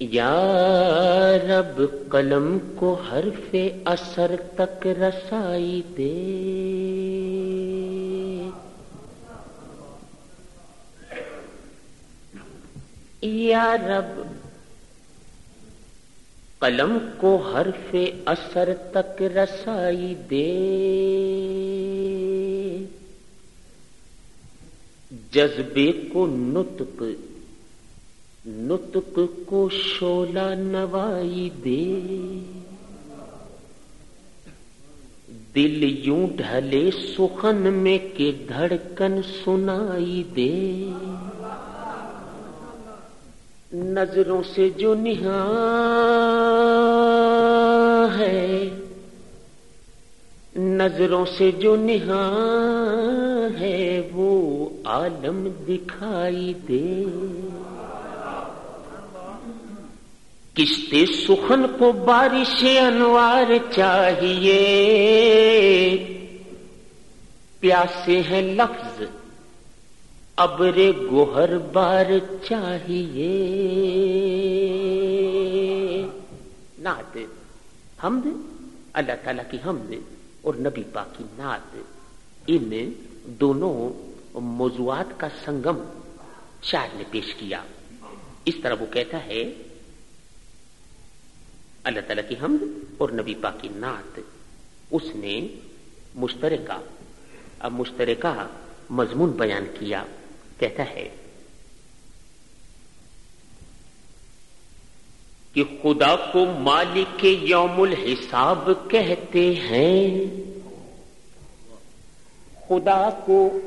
یا رب قلم کو حرف اثر تک رسائی دے۔ یا رب قلم کو حرف اثر تک رسائی دے۔ جذبے کو نطق نطق کو شولا نوائی دے۔ دل یوں ڈھلے سخن میں کہ دھڑکن سنائی دے۔ نظروں سے جو نہا ہے، نظروں سے جو نہا ہے، وہ عالم دکھائی دے۔ کشتے سخن کو بارش انوار چاہیے؟ پیاسے ہیں لفظ، ابر گوہر بار چاہیے۔ نعت، حمد، اللہ تعالی کی حمد اور نبی پاک کی نعت، ان دونوں موضوعات کا سنگم شاعر نے پیش کیا۔ اس طرح وہ کہتا ہے اللہ تعالی کی حمد اور نبی پاک کی نعت، اس نے مشترکہ، اب مشترکہ مضمون بیان کیا، کہتا ہے کہ خدا کو مالک یوم الحساب کہتے ہیں۔ خدا کو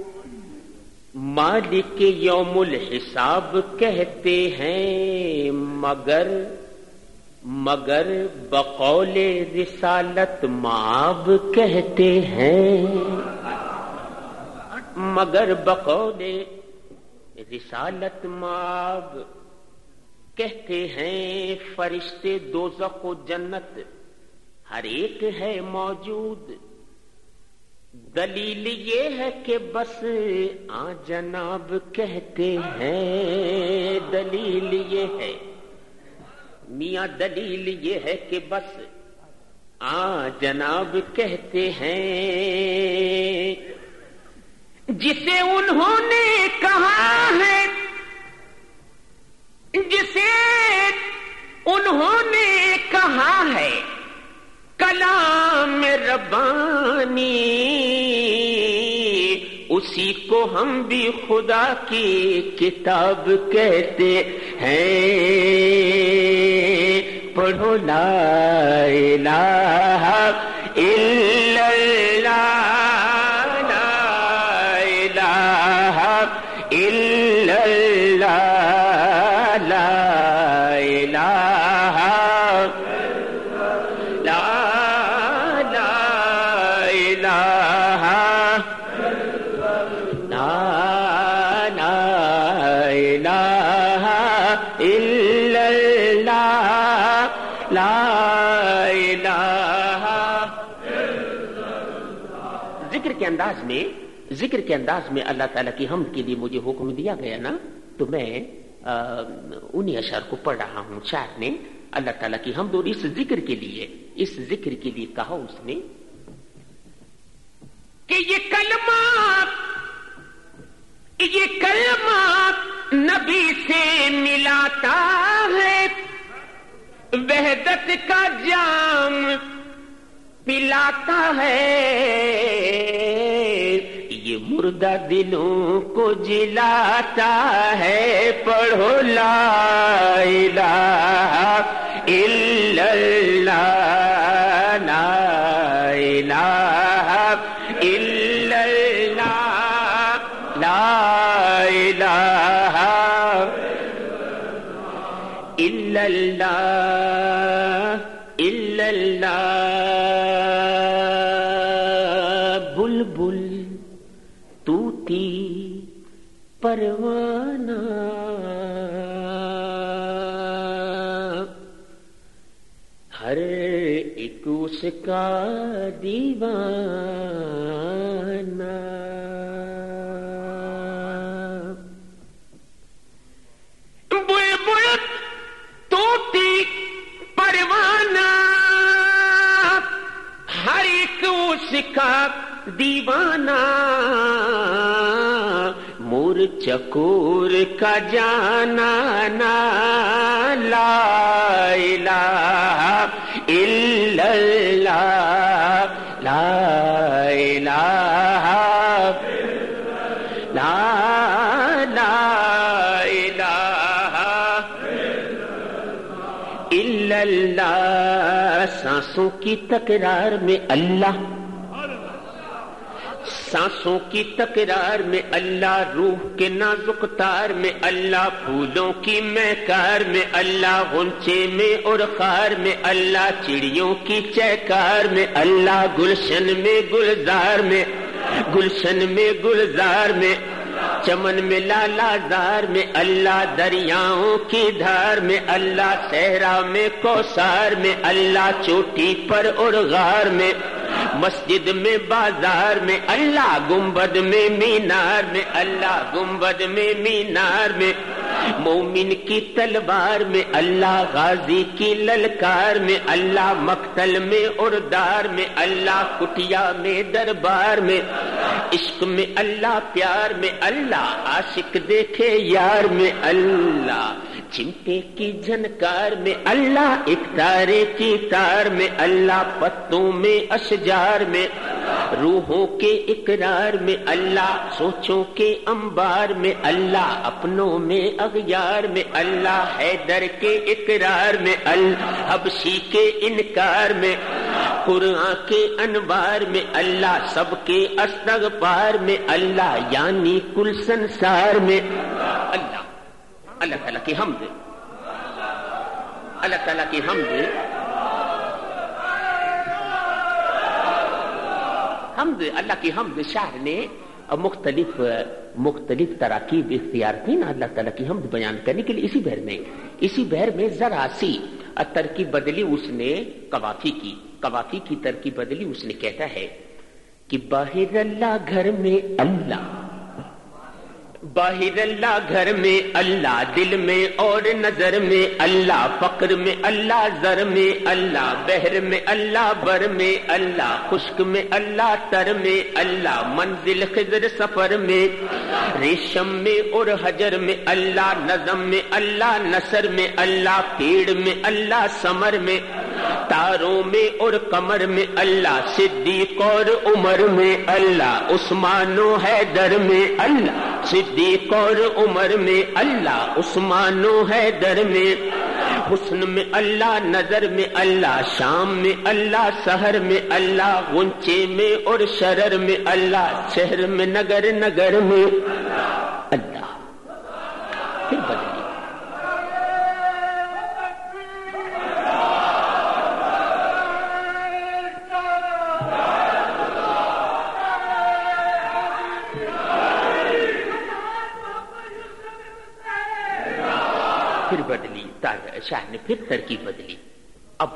مالک یوم الحساب کہتے ہیں، مگر مگر بقول رسالت معاب کہتے ہیں۔ مگر بقول رسالت ماب کہتے ہیں۔ فرشتے دوزخ و جنت ہر ایک ہے موجود۔ دلیل یہ ہے کہ بس آ جناب کہتے ہیں۔ دلیل یہ ہے میاں دلیل یہ ہے کہ بس آ جناب کہتے ہیں جسے انہوں نے کہا ہے، جسے انہوں نے کہا ہے، کلام ربانی اسی کو ہم بھی خدا کی کتاب کہتے ہیں۔ پڑھو لا الہ الا اللہ۔ کے انداز میں، ذکر کے انداز میں اللہ تعالیٰ کی حمد کے لیے مجھے حکم دیا گیا نا، تو میں انہی اشعار کو پڑھ رہا ہوں۔ شاعر نے اللہ تعالیٰ کی حمد اور اس ذکر کے لیے، اس ذکر کے لیے کہا اس نے کہ یہ کلمات یہ کلمات نبی سے ملاتا ہے۔ وحدت کا جام پلاتا ہے۔ یہ مردہ دلوں کو جلاتا ہے۔ پڑھو لا الہ الا اللہ لا الہ الا اللہ لا الہ الا اللہ پروانہ ہر ایک اس کا دیوانہ کا دیوانہ چکور کا جانا نا لا الہ الا اللہ لا الہ لا لا الہ الا اللہ سانسوں کی تکرار میں اللہ سانسوں کی تکرار میں اللہ روح کے نازک تار میں، اللہ پھولوں کی میکار میں، اللہ غنچے میں اور خار میں، اللہ چڑیوں کی چہکار میں، اللہ گلشن میں گلزار میں، گلشن میں گلزار میں، چمن میں لالا زار میں، اللہ دریاؤں کی دھار میں، اللہ صحرا میں کوسار میں، اللہ چوٹی پر اور غار میں مسجد میں بازار میں، اللہ گنبد میں، مینار میں، اللہ گنبد میں، مینار میں۔ مومن کی تلوار میں، اللہ غازی کی للکار میں، اللہ مقتل میں اور دار میں، اللہ کٹیا میں، دربار میں۔ عشق میں، اللہ پیار میں، اللہ عاشق دیکھے یار میں، اللہ چمٹے کی جھنکار میں اللہ، ایک تارے کی تار میں اللہ، پتوں میں اشجار میں روحوں کے اقرار میں اللہ، سوچوں کے انبار میں اللہ، اپنوں میں اغیار میں اللہ، حیدر کے اقرار میں الحبشی کے انکار میں قرآن کے انوار میں اللہ، سب کے استغفار میں اللہ یعنی کل سنسار میں اللہ اللہ تعالیٰ کی حمد۔ اللہ تعالیٰ کی حمد۔ حمد، اللہ کی حمد شاعر نے مختلف مختلف تراکیب اختیار کی نا اللہ تعالیٰ کی حمد بیان کرنے کے لیے اسی بہر میں۔ اسی بہر میں ذرا سی ترکیب بدلی اس نے قوافی کی۔ قوافی کی ترکیب بدلی اس نے کہتا ہے کہ باہر اللہ گھر میں اللہ۔ باہر اللہ گھر میں اللہ دل میں اور نظر میں اللہ فقر میں اللہ زر میں اللہ بہر میں اللہ بر میں اللہ خشک میں اللہ تر میں اللہ منزل خضر سفر میں ریشم میں اور حجر میں اللہ نظم میں اللہ نصر میں اللہ پیڑ میں اللہ سمر میں تاروں میں اور کمر میں اللہ صدیق اور عمر میں اللہ عثمان و حیدر میں اللہ صدیق اور عمر میں اللہ، عثمان و حیدر میں حسن میں اللہ، نظر میں اللہ، شام میں اللہ شہر میں اللہ، غنچے میں اور شرر میں اللہ، شہر میں، نگر نگر میں پھر بدلی شاہ نے پھر ترکیب بدلی۔ اب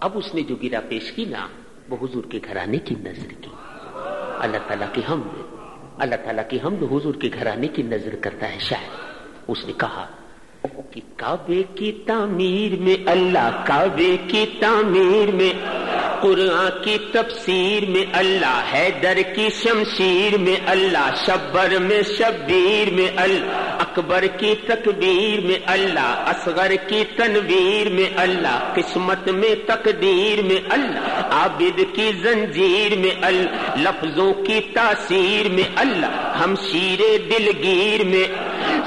اب اس نے جو گرا پیش کی نا، وہ حضور کے گھرانے کی نظر کی۔ اللہ تعالیٰ کی حمد، اللہ تعالیٰ کی حمد حضور کے گھرانے کی نظر کرتا ہے شاید اس نے کہا، کہ کعبے کی تعمیر میں، اللہ کعبے کی تعمیر میں، قرآن کی تفسیر میں، اللہ حیدر کی شمشیر میں، اللہ شبر میں، شبیر میں، اللہ اکبر کی تکبیر میں اللہ، اصغر کی تنویر میں اللہ، قسمت میں تقدیر میں اللہ، عابد کی زنجیر میں اللہ، لفظوں کی تاثیر میں اللہ، ہم شیر دلگیر میں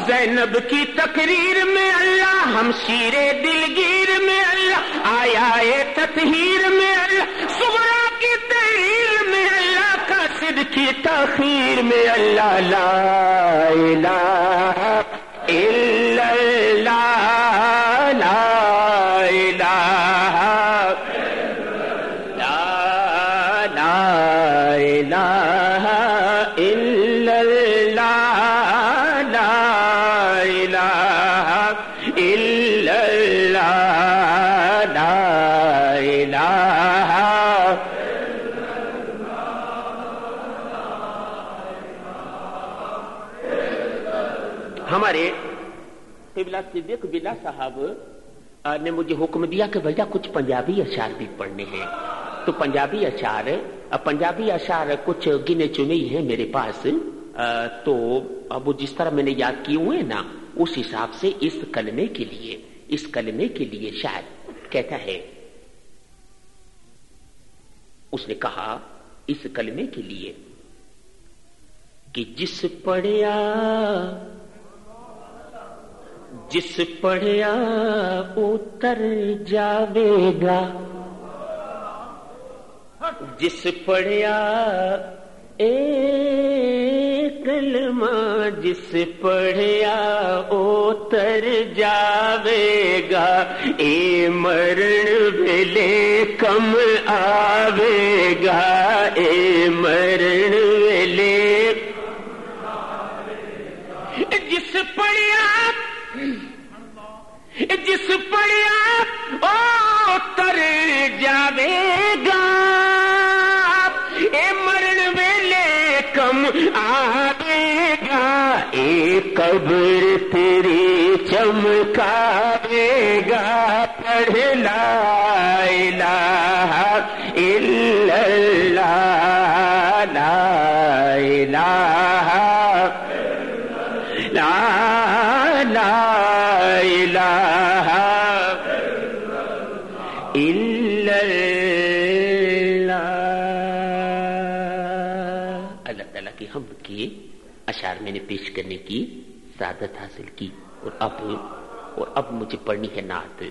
زینب کی تقریر میں اللہ، ہم شیر دلگیر میں اللہ آیا تطہیر میں اللہ کی تاخیر میں اللہ لا الہ الا اللہ لا الہ لا لا الہ صدیق بلا صاحب نے مجھے حکم دیا کہ بھیا کچھ پنجابی اشعار بھی پڑھنے ہیں۔ تو پنجابی اشعار پنجابی اشعار کچھ گنے چنے ہی ہیں میرے پاس۔ تو اب جس طرح میں نے یاد کیے ہوئے نا، اس حساب سے اس کلمے کے لیے، اس کلمے کے لیے شاید کہتا ہے۔ اس نے کہا، اس کلمے کے لیے کہ جس پڑیا جس پڑھیا اتر جاوے گا، جس پڑھیا اے کلمہ جس پڑھیا اوتر جاوے گا۔ اے مرن ویلے کم آوے گا۔ اے مرن ویلے جس پڑھیا جس پڑیا او تر جاوے گا۔ اے مرن ویلے کم آوے گا۔ اے قبر تیری چمکاوے گا۔ پڑھ لا الہ الا اللہ۔ اللہ۔ تعالیٰ کی حمد کی اشار میں نے پیش کرنے کی سعادت حاصل کی اور اب اور اب مجھے پڑھنی ہے نعت۔